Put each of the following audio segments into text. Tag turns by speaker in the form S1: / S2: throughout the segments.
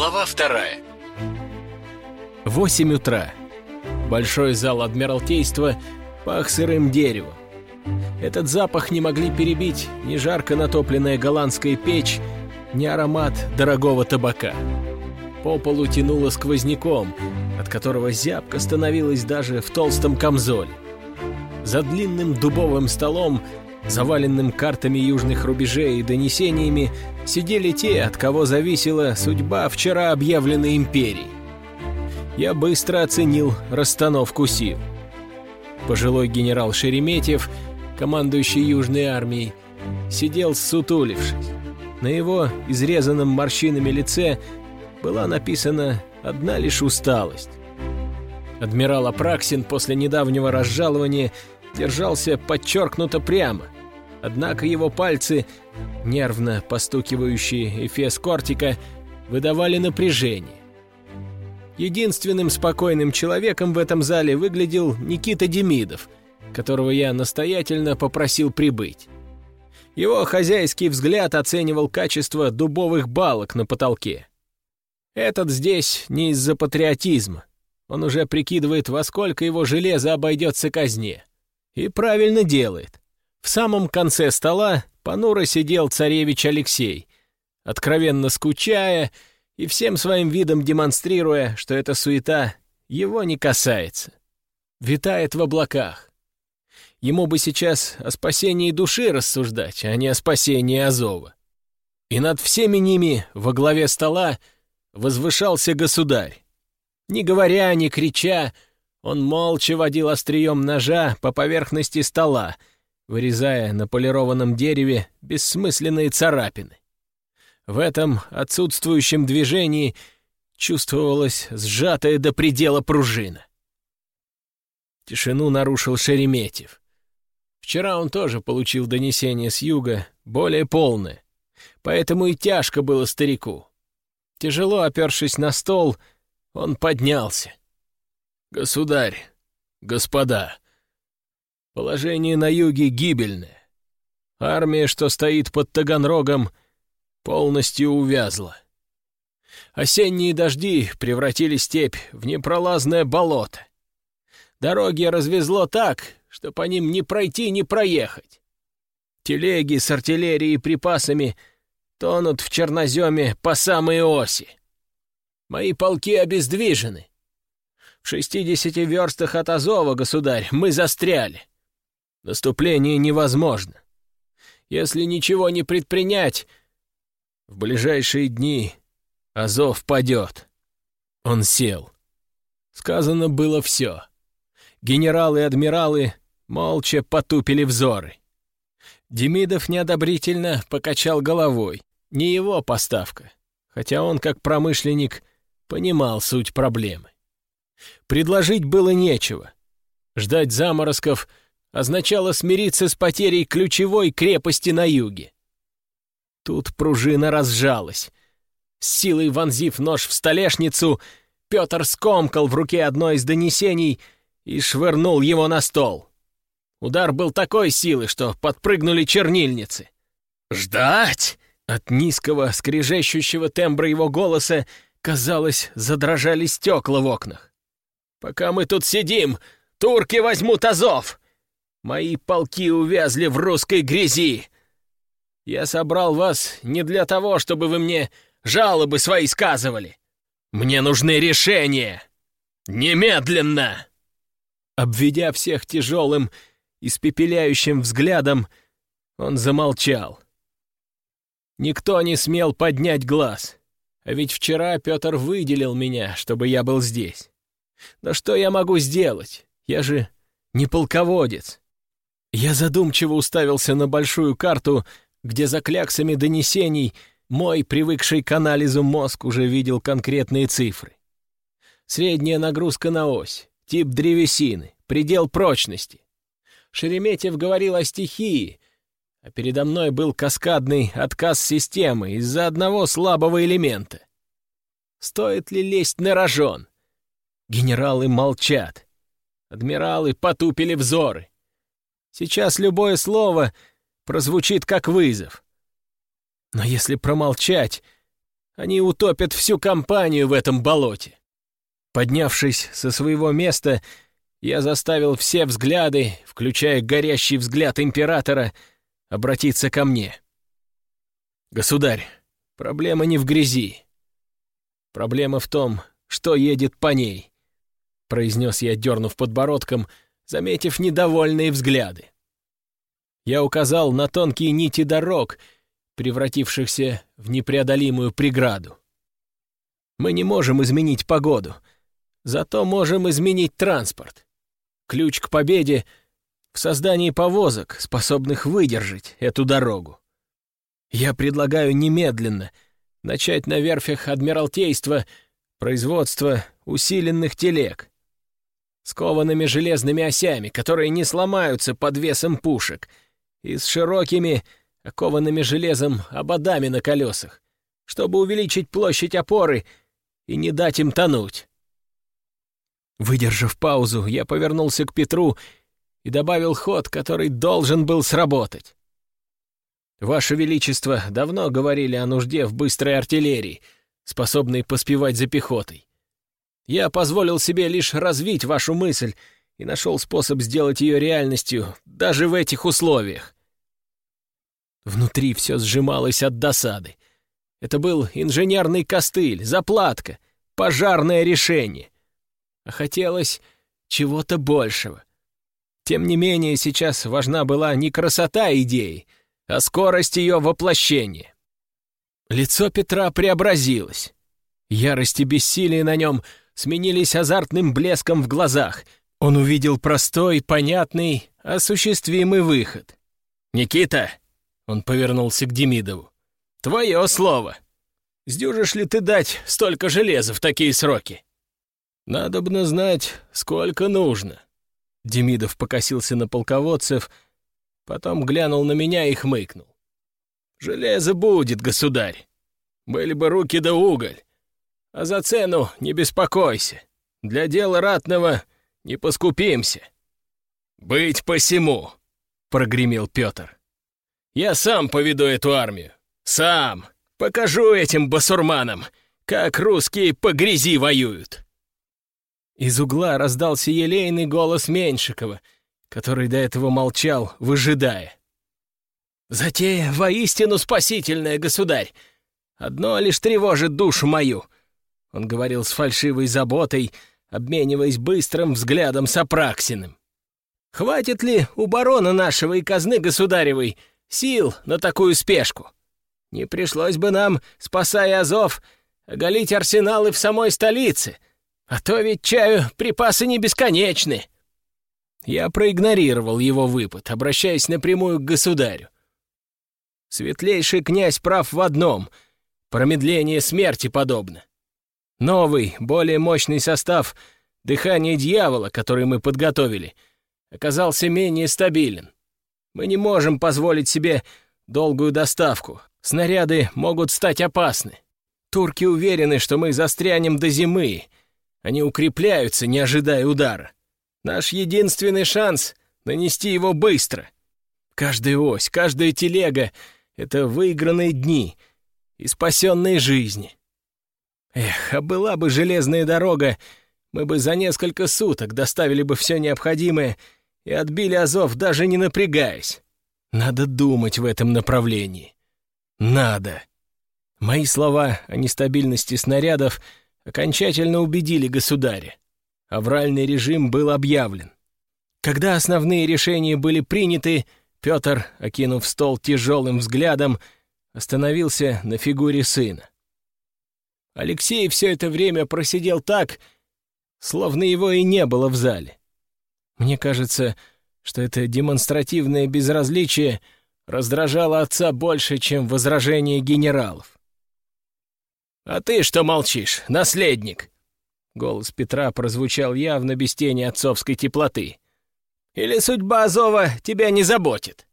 S1: Глава вторая.
S2: Восемь утра. Большой зал Адмиралтейства пах сырым деревом. Этот запах не могли перебить ни жарко натопленная голландская печь, ни аромат дорогого табака. По полу тянуло сквозняком, от которого зябко становилось даже в толстом камзоле. За длинным дубовым столом, заваленным картами южных рубежей и донесениями, сидели те, от кого зависела судьба вчера объявленной империи. Я быстро оценил расстановку сил. Пожилой генерал Шереметьев, командующий Южной армией, сидел сутулившись. На его изрезанном морщинами лице была написана одна лишь усталость. Адмирал Апраксин после недавнего разжалования держался подчеркнуто прямо, однако его пальцы, нервно постукивающие эфес кортика, выдавали напряжение. Единственным спокойным человеком в этом зале выглядел Никита Демидов, которого я настоятельно попросил прибыть. Его хозяйский взгляд оценивал качество дубовых балок на потолке. Этот здесь не из-за патриотизма. Он уже прикидывает, во сколько его железо обойдется казне. И правильно делает. В самом конце стола понуро сидел царевич Алексей, откровенно скучая и всем своим видом демонстрируя, что эта суета его не касается. Витает в облаках. Ему бы сейчас о спасении души рассуждать, а не о спасении Азова. И над всеми ними во главе стола возвышался государь. Не говоря, не крича, он молча водил острием ножа по поверхности стола, вырезая на полированном дереве бессмысленные царапины. В этом отсутствующем движении чувствовалась сжатая до предела пружина. Тишину нарушил Шереметьев. Вчера он тоже получил донесение с юга, более полное, поэтому и тяжко было старику. Тяжело опершись на стол, он поднялся. «Государь, господа, положение на юге гибельное. Армия, что стоит под Таганрогом, полностью увязла. Осенние дожди превратили степь в непролазное болото. Дороги развезло так, что по ним ни пройти, ни проехать. Телеги с артиллерией и припасами — тонут в черноземе по самой оси. Мои полки обездвижены. В шестидесяти верстах от Азова, государь, мы застряли. Наступление невозможно. Если ничего не предпринять, в ближайшие дни Азов падет. Он сел. Сказано было все. Генералы и адмиралы молча потупили взоры. Демидов неодобрительно покачал головой. Не его поставка, хотя он, как промышленник, понимал суть проблемы. Предложить было нечего. Ждать заморозков означало смириться с потерей ключевой крепости на юге. Тут пружина разжалась. С силой вонзив нож в столешницу, Петр скомкал в руке одно из донесений и швырнул его на стол. Удар был такой силы, что подпрыгнули чернильницы. «Ждать!» От низкого, скрежещущего тембра его голоса, казалось, задрожали стекла в окнах. «Пока мы тут сидим, турки возьмут Азов! Мои полки увязли в русской грязи! Я собрал вас не для того, чтобы вы мне жалобы свои сказывали. Мне нужны решения! Немедленно!» Обведя всех тяжелым, испепеляющим взглядом, он замолчал. Никто не смел поднять глаз. А ведь вчера Петр выделил меня, чтобы я был здесь. Но что я могу сделать? Я же не полководец. Я задумчиво уставился на большую карту, где за кляксами донесений мой, привыкший к анализу мозг, уже видел конкретные цифры. Средняя нагрузка на ось, тип древесины, предел прочности. Шереметьев говорил о стихии, а передо мной был каскадный отказ системы из-за одного слабого элемента. Стоит ли лезть на рожон? Генералы молчат. Адмиралы потупили взоры. Сейчас любое слово прозвучит как вызов. Но если промолчать, Они утопят всю компанию в этом болоте. Поднявшись со своего места, я заставил все взгляды, включая горящий взгляд императора, обратиться ко мне. «Государь, проблема не в грязи. Проблема в том, что едет по ней», — произнес я, дернув подбородком, заметив недовольные взгляды. Я указал на тонкие нити дорог, превратившихся в непреодолимую преграду. Мы не можем изменить погоду, зато можем изменить транспорт. Ключ к победе в создании повозок, способных выдержать эту дорогу. Я предлагаю немедленно начать на верфях Адмиралтейства производство усиленных телег с коваными железными осями, которые не сломаются под весом пушек, и с широкими, окованными железом ободами на колесах, чтобы увеличить площадь опоры и не дать им тонуть. Выдержав паузу, я повернулся к Петру и добавил ход, который должен был сработать. Ваше Величество давно говорили о нужде в быстрой артиллерии, способной поспевать за пехотой. Я позволил себе лишь развить вашу мысль и нашел способ сделать ее реальностью даже в этих условиях. Внутри все сжималось от досады. Это был инженерный костыль, заплатка, пожарное решение. А хотелось чего-то большего. Тем не менее, сейчас важна была не красота идеи, а скорость ее воплощения. Лицо Петра преобразилось. Ярость и бессилие на нем сменились азартным блеском в глазах. Он увидел простой, понятный, осуществимый выход. «Никита!» — он повернулся к Демидову. «Твое слово! Сдюжишь ли ты дать столько железа в такие сроки?» «Надобно знать, сколько нужно», Демидов покосился на полководцев, потом глянул на меня и хмыкнул. «Железо будет, государь. Были бы руки да уголь. А за цену не беспокойся. Для дела ратного не поскупимся». «Быть посему», — прогремел Петр. «Я сам поведу эту армию. Сам. Покажу этим басурманам, как русские по грязи воюют». Из угла раздался елейный голос Меньшикова, который до этого молчал, выжидая. «Затея воистину спасительная, государь! Одно лишь тревожит душу мою!» Он говорил с фальшивой заботой, обмениваясь быстрым взглядом с Апраксиным. «Хватит ли у барона нашего и казны государевой сил на такую спешку? Не пришлось бы нам, спасая Азов, оголить арсеналы в самой столице — а то ведь чаю припасы не бесконечны. Я проигнорировал его выпад, обращаясь напрямую к государю. Светлейший князь прав в одном — промедление смерти подобно. Новый, более мощный состав дыхания дьявола, который мы подготовили, оказался менее стабилен. Мы не можем позволить себе долгую доставку. Снаряды могут стать опасны. Турки уверены, что мы застрянем до зимы — они укрепляются, не ожидая удара. Наш единственный шанс — нанести его быстро. Каждая ось, каждая телега — это выигранные дни и спасенные жизни. Эх, а была бы железная дорога, мы бы за несколько суток доставили бы все необходимое и отбили Азов, даже не напрягаясь. Надо думать в этом направлении. Надо. Мои слова о нестабильности снарядов — окончательно убедили государя. Авральный режим был объявлен. Когда основные решения были приняты, Петр, окинув стол тяжелым взглядом, остановился на фигуре сына. Алексей все это время просидел так, словно его и не было в зале. Мне кажется, что это демонстративное безразличие раздражало отца больше, чем возражения генералов. «А ты что молчишь, наследник?» Голос Петра прозвучал явно без тени отцовской теплоты. «Или судьба Азова тебя не заботит?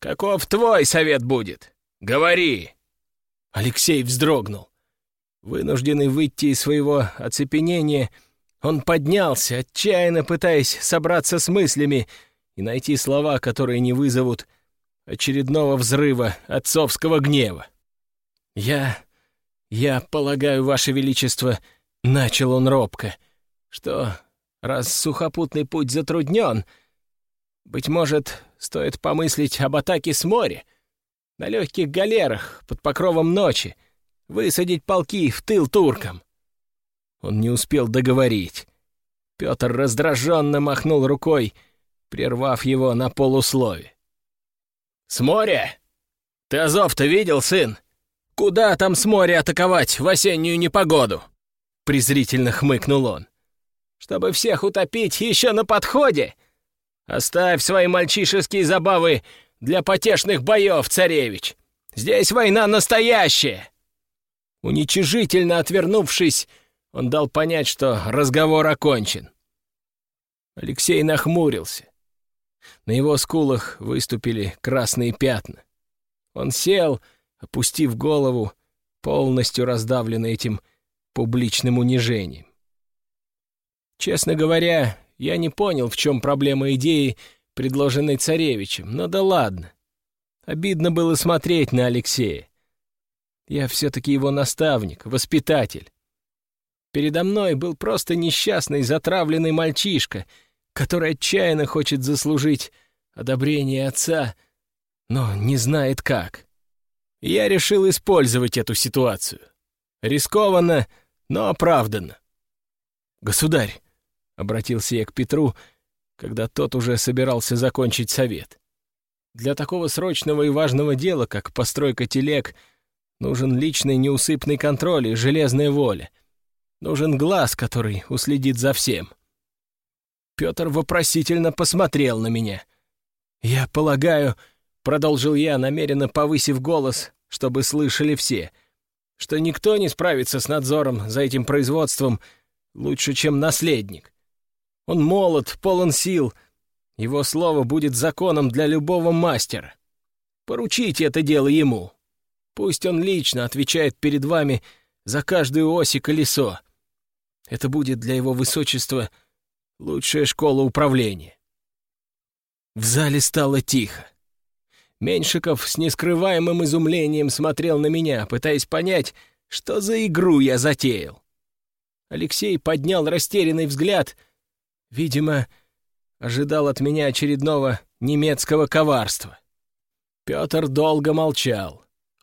S2: Каков твой совет будет? Говори!» Алексей вздрогнул. Вынужденный выйти из своего оцепенения, он поднялся, отчаянно пытаясь собраться с мыслями и найти слова, которые не вызовут очередного взрыва отцовского гнева. «Я «Я полагаю, Ваше Величество, — начал он робко, — что, раз сухопутный путь затруднен, быть может, стоит помыслить об атаке с моря, на легких галерах под покровом ночи, высадить полки в тыл туркам». Он не успел договорить. Петр раздраженно махнул рукой, прервав его на полуслове. «С моря? Ты Азов-то видел, сын? Куда там с моря атаковать в осеннюю непогоду?» Презрительно хмыкнул он. «Чтобы всех утопить еще на подходе? Оставь свои мальчишеские забавы для потешных боев, царевич. Здесь война настоящая!» Уничижительно отвернувшись, он дал понять, что разговор окончен. Алексей нахмурился. На его скулах выступили красные пятна. Он сел, опустив голову, полностью раздавленный этим публичным унижением. Честно говоря, я не понял, в чем проблема идеи, предложенной царевичем, но да ладно. Обидно было смотреть на Алексея. Я все-таки его наставник, воспитатель. Передо мной был просто несчастный, затравленный мальчишка, который отчаянно хочет заслужить одобрение отца, но не знает как. Я решил использовать эту ситуацию. Рискованно, но оправданно. «Государь», — обратился я к Петру, когда тот уже собирался закончить совет, «для такого срочного и важного дела, как постройка телег, нужен личный неусыпный контроль и железная воля — Нужен глаз, который уследит за всем. Петр вопросительно посмотрел на меня. «Я полагаю», — продолжил я, намеренно повысив голос, чтобы слышали все, «что никто не справится с надзором за этим производством лучше, чем наследник. Он молод, полон сил, его слово будет законом для любого мастера. Поручите это дело ему. Пусть он лично отвечает перед вами за каждую ось и колесо. Это будет для его высочества лучшая школа управления. В зале стало тихо. Меньшиков с нескрываемым изумлением смотрел на меня, пытаясь понять, что за игру я затеял. Алексей поднял растерянный взгляд. Видимо, ожидал от меня очередного немецкого коварства. Петр долго молчал,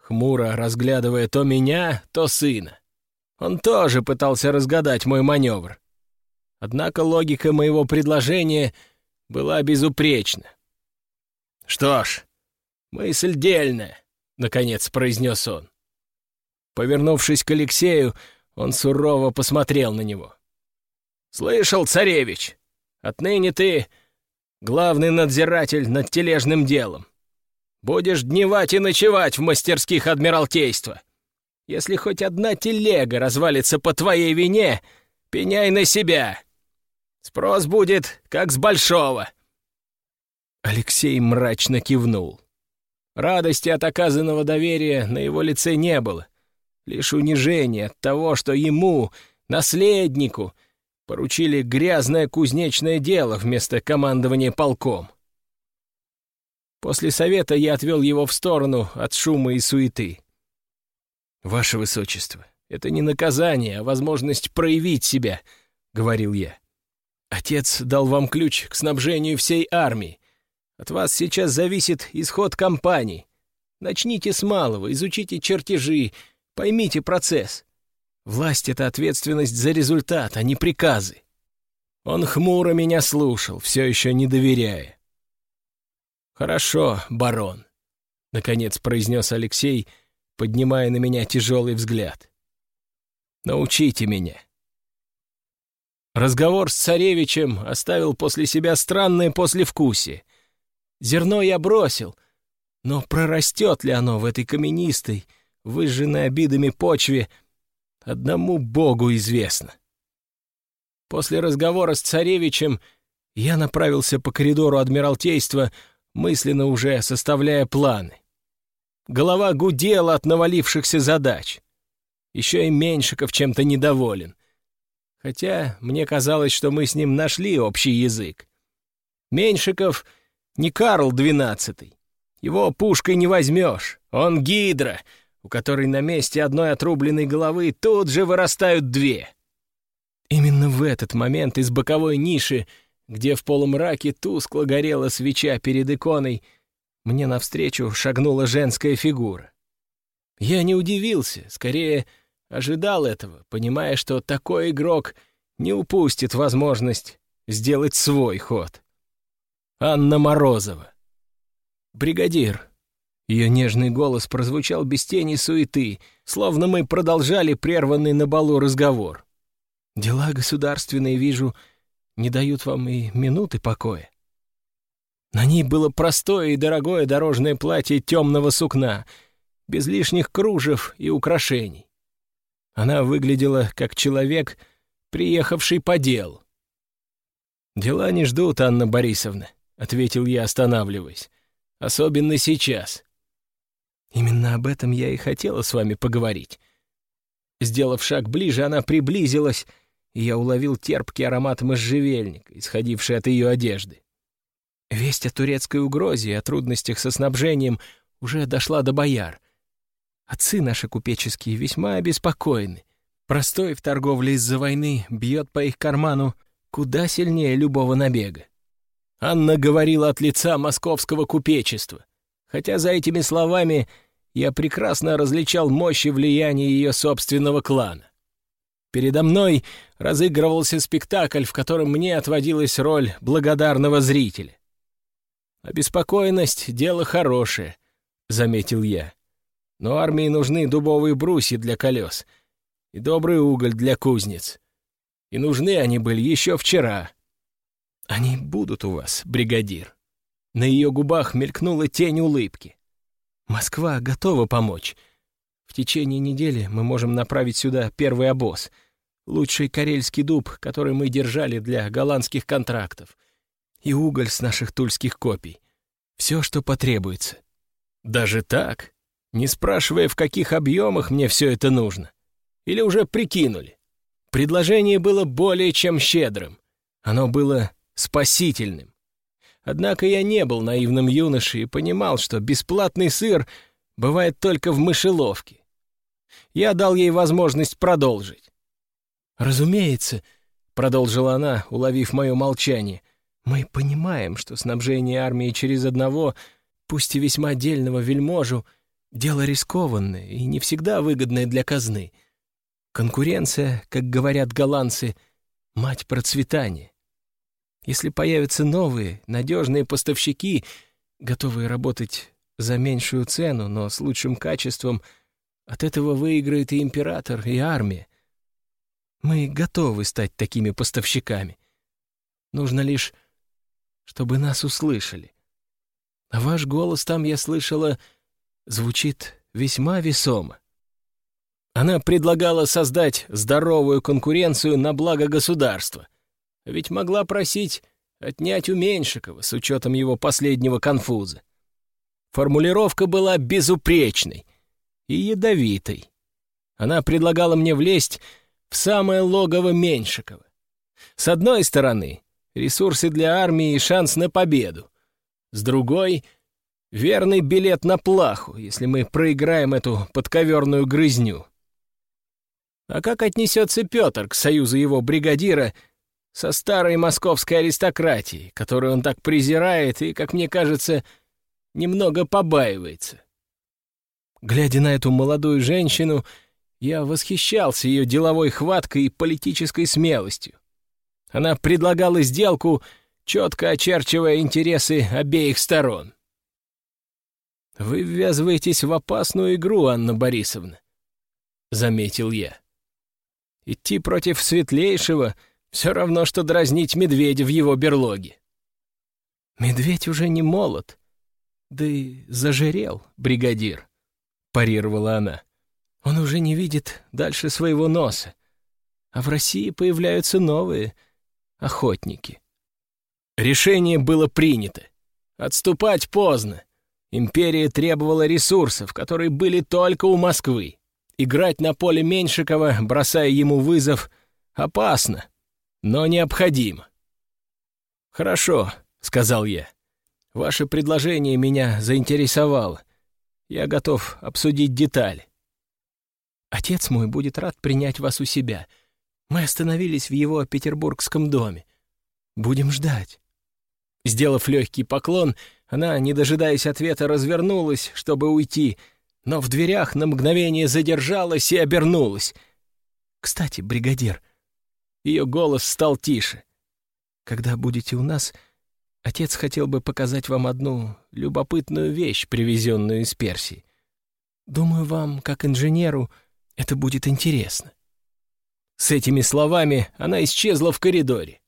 S2: хмуро разглядывая то меня, то сына. Он тоже пытался разгадать мой маневр. Однако логика моего предложения была безупречна. «Что ж, мысль дельная», — наконец произнес он. Повернувшись к Алексею, он сурово посмотрел на него. «Слышал, царевич, отныне ты главный надзиратель над тележным делом. Будешь дневать и ночевать в мастерских Адмиралтейства. Если хоть одна телега развалится по твоей вине, пеняй на себя. Спрос будет, как с большого». Алексей мрачно кивнул. Радости от оказанного доверия на его лице не было. Лишь унижение от того, что ему, наследнику, поручили грязное кузнечное дело вместо командования полком. После совета я отвел его в сторону от шума и суеты. «Ваше Высочество, это не наказание, а возможность проявить себя», — говорил я. «Отец дал вам ключ к снабжению всей армии. От вас сейчас зависит исход кампании. Начните с малого, изучите чертежи, поймите процесс. Власть — это ответственность за результат, а не приказы». Он хмуро меня слушал, все еще не доверяя. «Хорошо, барон», — наконец произнес Алексей, — поднимая на меня тяжелый взгляд. «Научите меня». Разговор с царевичем оставил после себя странное послевкусие. Зерно я бросил, но прорастет ли оно в этой каменистой, выжженной обидами почве, одному Богу известно. После разговора с царевичем я направился по коридору Адмиралтейства, мысленно уже составляя планы. Голова гудела от навалившихся задач. Еще и Меньшиков чем-то недоволен. Хотя мне казалось, что мы с ним нашли общий язык. Меньшиков не Карл XII. Его пушкой не возьмешь. Он гидра, у которой на месте одной отрубленной головы тут же вырастают две. Именно в этот момент из боковой ниши, где в полумраке тускло горела свеча перед иконой, мне навстречу шагнула женская фигура. Я не удивился, скорее ожидал этого, понимая, что такой игрок не упустит возможность сделать свой ход. Анна Морозова. «Бригадир». Ее нежный голос прозвучал без тени суеты, словно мы продолжали прерванный на балу разговор. «Дела государственные, вижу, не дают вам и минуты покоя». На ней было простое и дорогое дорожное платье темного сукна, без лишних кружев и украшений. Она выглядела как человек, приехавший по делу. «Дела не ждут, Анна Борисовна», — ответил я, останавливаясь. «Особенно сейчас». «Именно об этом я и хотела с вами поговорить». Сделав шаг ближе, она приблизилась, и я уловил терпкий аромат можжевельника, исходивший от ее одежды. Весть о турецкой угрозе и о трудностях со снабжением уже дошла до бояр. Отцы наши купеческие весьма обеспокоены. Простой в торговле из-за войны бьет по их карману куда сильнее любого набега. Анна говорила от лица московского купечества, хотя за этими словами я прекрасно различал мощь и влияние ее собственного клана. Передо мной разыгрывался спектакль, в котором мне отводилась роль благодарного зрителя. «Обеспокоенность — дело хорошее», — заметил я. «Но армии нужны дубовые брусья для колес и добрый уголь для кузнец. И нужны они были еще вчера. Они будут у вас, бригадир. На ее губах мелькнула тень улыбки. Москва готова помочь. В течение недели мы можем направить сюда первый обоз. Лучший карельский дуб, который мы держали для голландских контрактов. И уголь с наших тульских копий. Все, что потребуется. Даже так? Не спрашивая, в каких объемах мне все это нужно? Или уже прикинули? Предложение было более чем щедрым. Оно было спасительным. Однако я не был наивным юношей и понимал, что бесплатный сыр бывает только в мышеловке. Я дал ей возможность продолжить. «Разумеется», — продолжила она, уловив мое молчание, «мы понимаем, что снабжение армии через одного, пусть и весьма отдельного вельможу, дело рискованное и не всегда выгодное для казны. Конкуренция, как говорят голландцы, — мать процветания. Если появятся новые, надежные поставщики, готовые работать за меньшую цену, но с лучшим качеством, от этого выиграет и император, и армия. Мы готовы стать такими поставщиками. Нужно лишь, чтобы нас услышали. А ваш голос там, я слышала, звучит весьма весомо. Она предлагала создать здоровую конкуренцию на благо государства — ведь могла просить отнять у Меньшикова с учетом его последнего конфуза. Формулировка была безупречной и ядовитой. Она предлагала мне влезть в самое логово Меньшикова. С одной стороны, ресурсы для армии и шанс на победу. С другой — верный билет на плаху, если мы проиграем эту подковерную грызню. А как отнесется Петр к союзу его бригадира — со старой московской аристократией, которую он так презирает и, как мне кажется, немного побаивается. Глядя на эту молодую женщину, я восхищался ее деловой хваткой и политической смелостью. Она предлагала сделку, четко очерчивая интересы обеих сторон. «Вы ввязываетесь в опасную игру, Анна Борисовна», — заметил я. «Идти против светлейшего — все равно, что дразнить медведя в его берлоге. Медведь уже не молод, да и зажирел, бригадир, парировала она. Он уже не видит дальше своего носа, а в России появляются новые охотники. Решение было принято. Отступать поздно. Империя требовала ресурсов, которые были только у Москвы. Играть на поле Меньшикова, бросая ему вызов, опасно но необходимо. «Хорошо», — сказал я. «Ваше предложение меня заинтересовало. Я готов обсудить детали». Отец мой будет рад принять вас у себя. Мы остановились в его петербургском доме. Будем ждать». Сделав легкий поклон, она, не дожидаясь ответа, развернулась, чтобы уйти, но в дверях на мгновение задержалась и обернулась. «Кстати, бригадир...» Ее голос стал тише. «Когда будете у нас, отец хотел бы показать вам одну любопытную вещь, привезенную из Персии. Думаю, вам, как инженеру, это будет интересно». С этими словами она исчезла в коридоре.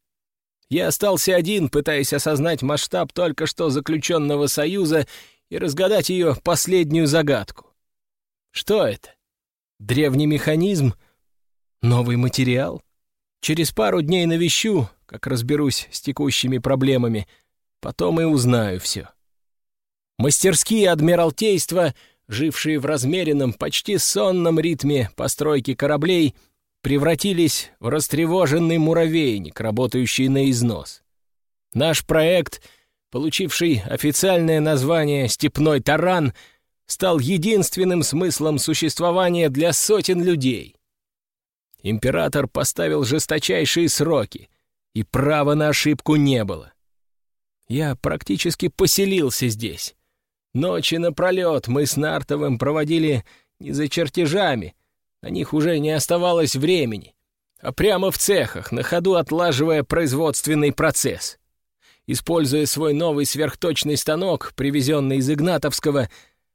S2: Я остался один, пытаясь осознать масштаб только что заключенного союза и разгадать ее последнюю загадку. Что это? Древний механизм? Новый материал? Через пару дней навещу, как разберусь с текущими проблемами, потом и узнаю все. Мастерские Адмиралтейства, жившие в размеренном, почти сонном ритме постройки кораблей — превратились в растревоженный муравейник, работающий на износ. Наш проект, получивший официальное название «Степной таран», стал единственным смыслом существования для сотен людей. Император поставил жесточайшие сроки, и права на ошибку не было. Я практически поселился здесь. Ночи напролет мы с Нартовым проводили не за чертежами, на них уже не оставалось времени, а прямо в цехах, на ходу отлаживая производственный процесс. Используя свой новый сверхточный станок, привезенный из Игнатовского,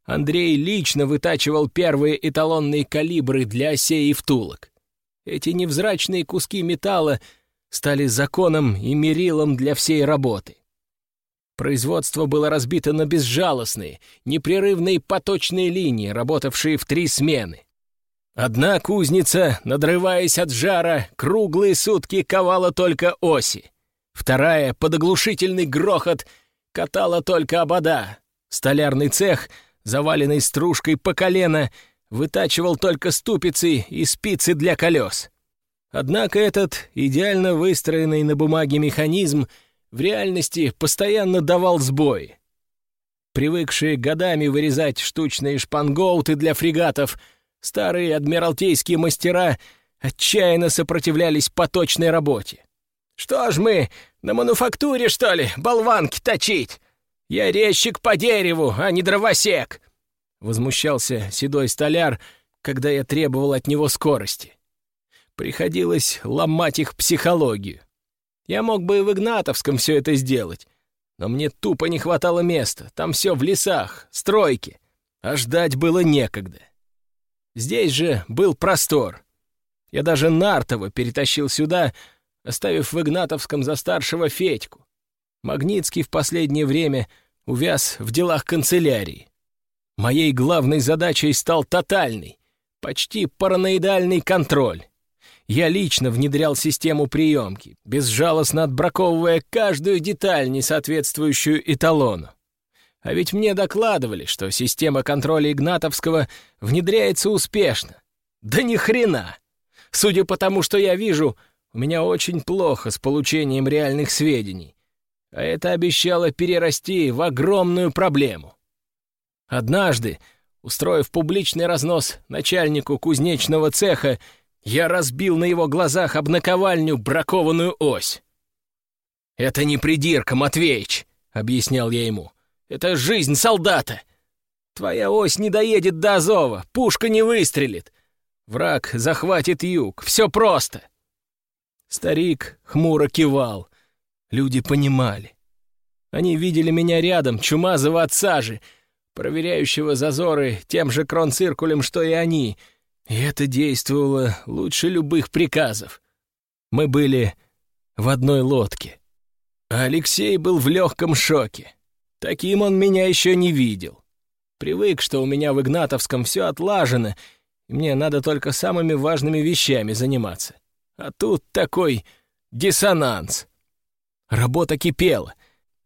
S2: Андрей лично вытачивал первые эталонные калибры для осей и втулок. Эти невзрачные куски металла стали законом и мерилом для всей работы. Производство было разбито на безжалостные, непрерывные поточные линии, работавшие в три смены. Одна кузница, надрываясь от жара, круглые сутки ковала только оси. Вторая, под оглушительный грохот, катала только обода. Столярный цех, заваленный стружкой по колено, вытачивал только ступицы и спицы для колес. Однако этот идеально выстроенный на бумаге механизм в реальности постоянно давал сбои. Привыкшие годами вырезать штучные шпангоуты для фрегатов — Старые адмиралтейские мастера отчаянно сопротивлялись поточной работе. «Что ж мы, на мануфактуре, что ли, болванки точить? Я резчик по дереву, а не дровосек!» Возмущался седой столяр, когда я требовал от него скорости. Приходилось ломать их психологию. Я мог бы и в Игнатовском все это сделать, но мне тупо не хватало места. Там все в лесах, стройки, а ждать было некогда. Здесь же был простор. Я даже Нартова перетащил сюда, оставив в Игнатовском за старшего Федьку. Магнитский в последнее время увяз в делах канцелярии. Моей главной задачей стал тотальный, почти параноидальный контроль. Я лично внедрял систему приемки, безжалостно отбраковывая каждую деталь, не соответствующую эталону. А ведь мне докладывали, что система контроля Игнатовского внедряется успешно. Да ни хрена! Судя по тому, что я вижу, у меня очень плохо с получением реальных сведений. А это обещало перерасти в огромную проблему. Однажды, устроив публичный разнос начальнику кузнечного цеха, я разбил на его глазах об наковальню бракованную ось. «Это не придирка, Матвеич», — объяснял я ему. Это жизнь солдата. Твоя ось не доедет до Азова, пушка не выстрелит. Враг захватит юг. Все просто. Старик хмуро кивал. Люди понимали. Они видели меня рядом, чумазого от сажи, проверяющего зазоры тем же кронциркулем, что и они. И это действовало лучше любых приказов. Мы были в одной лодке. А Алексей был в легком шоке. Таким он меня еще не видел. Привык, что у меня в Игнатовском все отлажено, и мне надо только самыми важными вещами заниматься. А тут такой диссонанс. Работа кипела.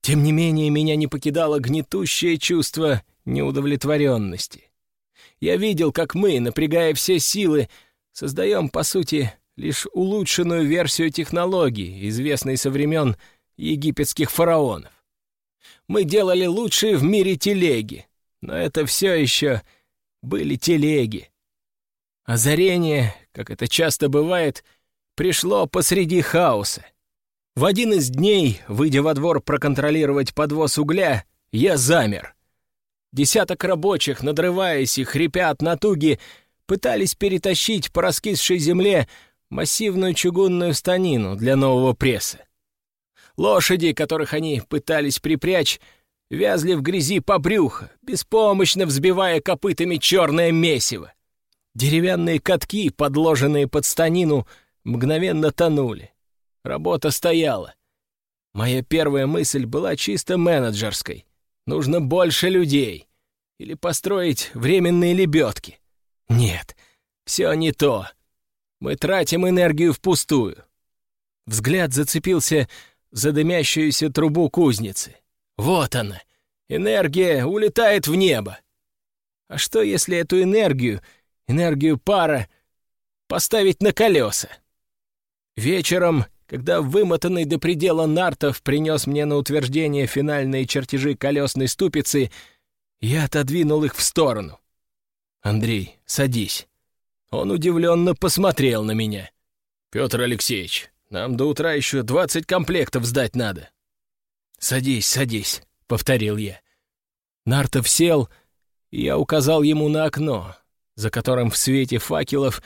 S2: Тем не менее, меня не покидало гнетущее чувство неудовлетворенности. Я видел, как мы, напрягая все силы, создаем, по сути, лишь улучшенную версию технологии, известной со времен египетских фараонов. Мы делали лучшие в мире телеги, но это все еще были телеги. Озарение, как это часто бывает, пришло посреди хаоса. В один из дней, выйдя во двор проконтролировать подвоз угля, я замер. Десяток рабочих, надрываясь и хрипя от натуги, пытались перетащить по раскисшей земле массивную чугунную станину для нового пресса. Лошади, которых они пытались припрячь, вязли в грязи по брюхо, беспомощно взбивая копытами черное месиво. Деревянные катки, подложенные под станину, мгновенно тонули. Работа стояла. Моя первая мысль была чисто менеджерской. Нужно больше людей. Или построить временные лебедки. Нет, все не то. Мы тратим энергию впустую. Взгляд зацепился за дымящуюся трубу кузницы. Вот она. Энергия улетает в небо. А что, если эту энергию, энергию пара, поставить на колеса? Вечером когда вымотанный до предела Нартов принес мне на утверждение финальные чертежи колесной ступицы, я отодвинул их в сторону. «Андрей, садись». Он удивленно посмотрел на меня. «Петр Алексеевич, нам до утра еще двадцать комплектов сдать надо». «Садись, садись», — повторил я. Нартов сел, и я указал ему на окно, за которым в свете факелов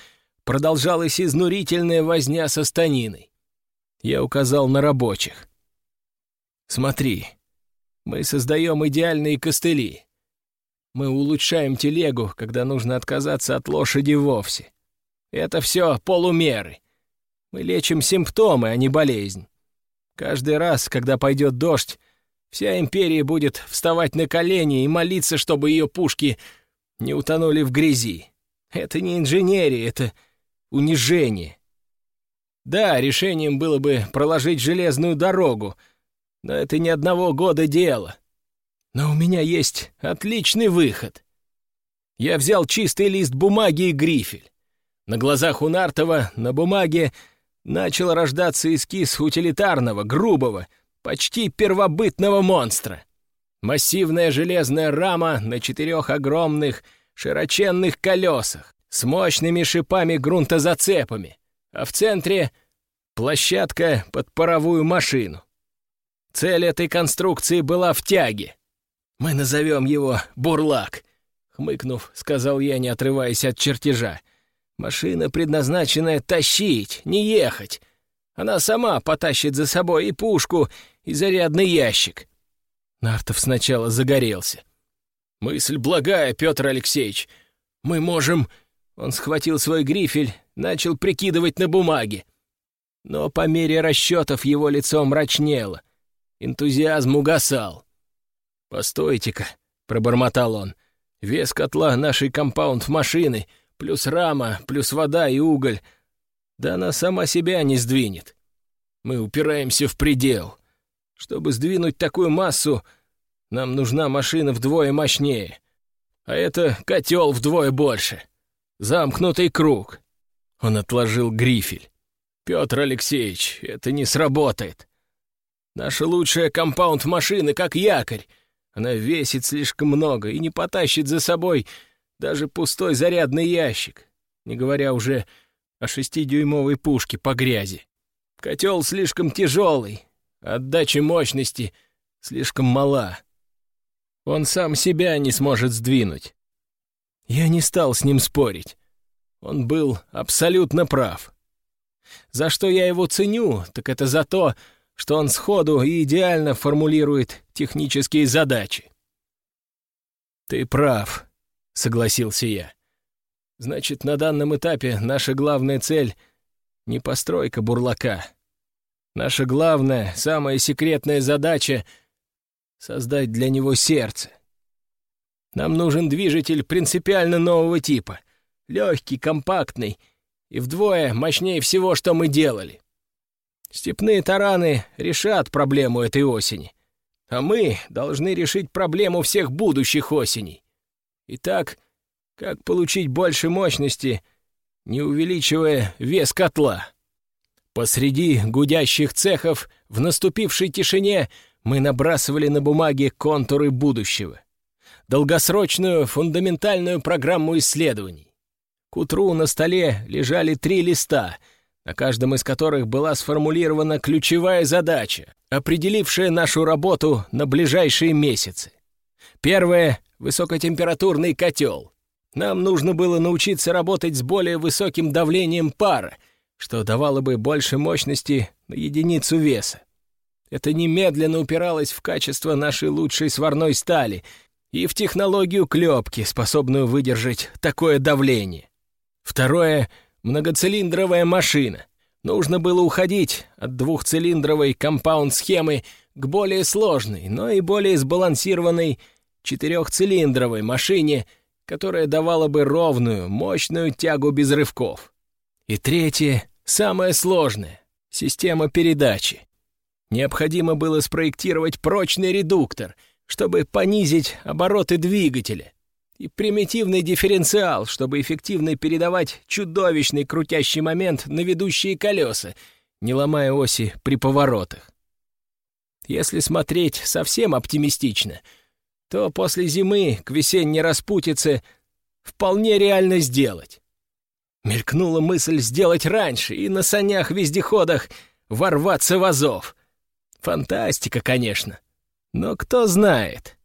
S2: продолжалась изнурительная возня со станиной. Я указал на рабочих. «Смотри, мы создаем идеальные костыли. Мы улучшаем телегу, когда нужно отказаться от лошади вовсе. Это все полумеры. Мы лечим симптомы, а не болезнь. Каждый раз, когда пойдет дождь, вся империя будет вставать на колени и молиться, чтобы ее пушки не утонули в грязи. Это не инженерия, это унижение. Да, решением было бы проложить железную дорогу, но это не одного года дело. Но у меня есть отличный выход. Я взял чистый лист бумаги и грифель. На глазах у Нартова на бумаге начал рождаться эскиз утилитарного, грубого, почти первобытного монстра. Массивная железная рама на четырех огромных, широченных колесах с мощными шипами-грунтозацепами — а в центре — площадка под паровую машину. Цель этой конструкции была в тяге. Мы назовем его «Бурлак», — хмыкнув, сказал я, не отрываясь от чертежа. «Машина, предназначенная тащить, не ехать. Она сама потащит за собой и пушку, и зарядный ящик». Нартов сначала загорелся. «Мысль благая, Петр Алексеевич. Мы можем...» Он схватил свой грифель, начал прикидывать на бумаге. Но по мере расчетов его лицо мрачнело. Энтузиазм угасал. «Постойте-ка», — пробормотал он, — «вес котла нашей компаунд-машины, плюс рама, плюс вода и уголь. Да она сама себя не сдвинет. Мы упираемся в предел. Чтобы сдвинуть такую массу, нам нужна машина вдвое мощнее. А это котел вдвое больше. Замкнутый круг. Он отложил грифель. «Петр Алексеевич, это не сработает. Наша лучшая компаунд-машина как якорь. Она весит слишком много и не потащит за собой даже пустой зарядный ящик, не говоря уже о шестидюймовой пушке по грязи. Котел слишком тяжелый, отдача мощности слишком мала. Он сам себя не сможет сдвинуть. Я не стал с ним спорить. Он был абсолютно прав. За что я его ценю, так это за то, что он сходу и идеально формулирует технические задачи. «Ты прав», — согласился я. «Значит, на данном этапе наша главная цель — не постройка бурлака. Наша главная, самая секретная задача — создать для него сердце. Нам нужен движитель принципиально нового типа — легкий, компактный и вдвое мощнее всего, что мы делали. Степные тараны решат проблему этой осени, а мы должны решить проблему всех будущих осеней. Итак, как получить больше мощности, не увеличивая вес котла? Посреди гудящих цехов в наступившей тишине мы набрасывали на бумаге контуры будущего. Долгосрочную фундаментальную программу исследований К утру на столе лежали три листа, на каждом из которых была сформулирована ключевая задача, определившая нашу работу на ближайшие месяцы. Первое — высокотемпературный котел. Нам нужно было научиться работать с более высоким давлением пара, что давало бы больше мощности на единицу веса. Это немедленно упиралось в качество нашей лучшей сварной стали и в технологию клепки, способную выдержать такое давление. Второе — многоцилиндровая машина. Нужно было уходить от двухцилиндровой компаунд-схемы к более сложной, но и более сбалансированной четырехцилиндровой машине, которая давала бы ровную, мощную тягу без рывков. И третье, самое сложное — система передачи. Необходимо было спроектировать прочный редуктор, чтобы понизить обороты двигателя, и примитивный дифференциал, чтобы эффективно передавать чудовищный крутящий момент на ведущие колеса, не ломая оси при поворотах. Если смотреть совсем оптимистично, то после зимы к весенней распутице вполне реально сделать. Мелькнула мысль сделать раньше и на санях-вездеходах ворваться в Азов. Фантастика, конечно. Но кто знает.